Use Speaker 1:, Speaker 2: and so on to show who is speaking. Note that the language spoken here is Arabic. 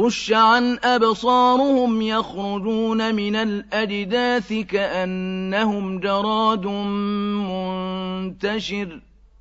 Speaker 1: خش عن أبصارهم يخرجون من الأجداث كأنهم جراد منتشر.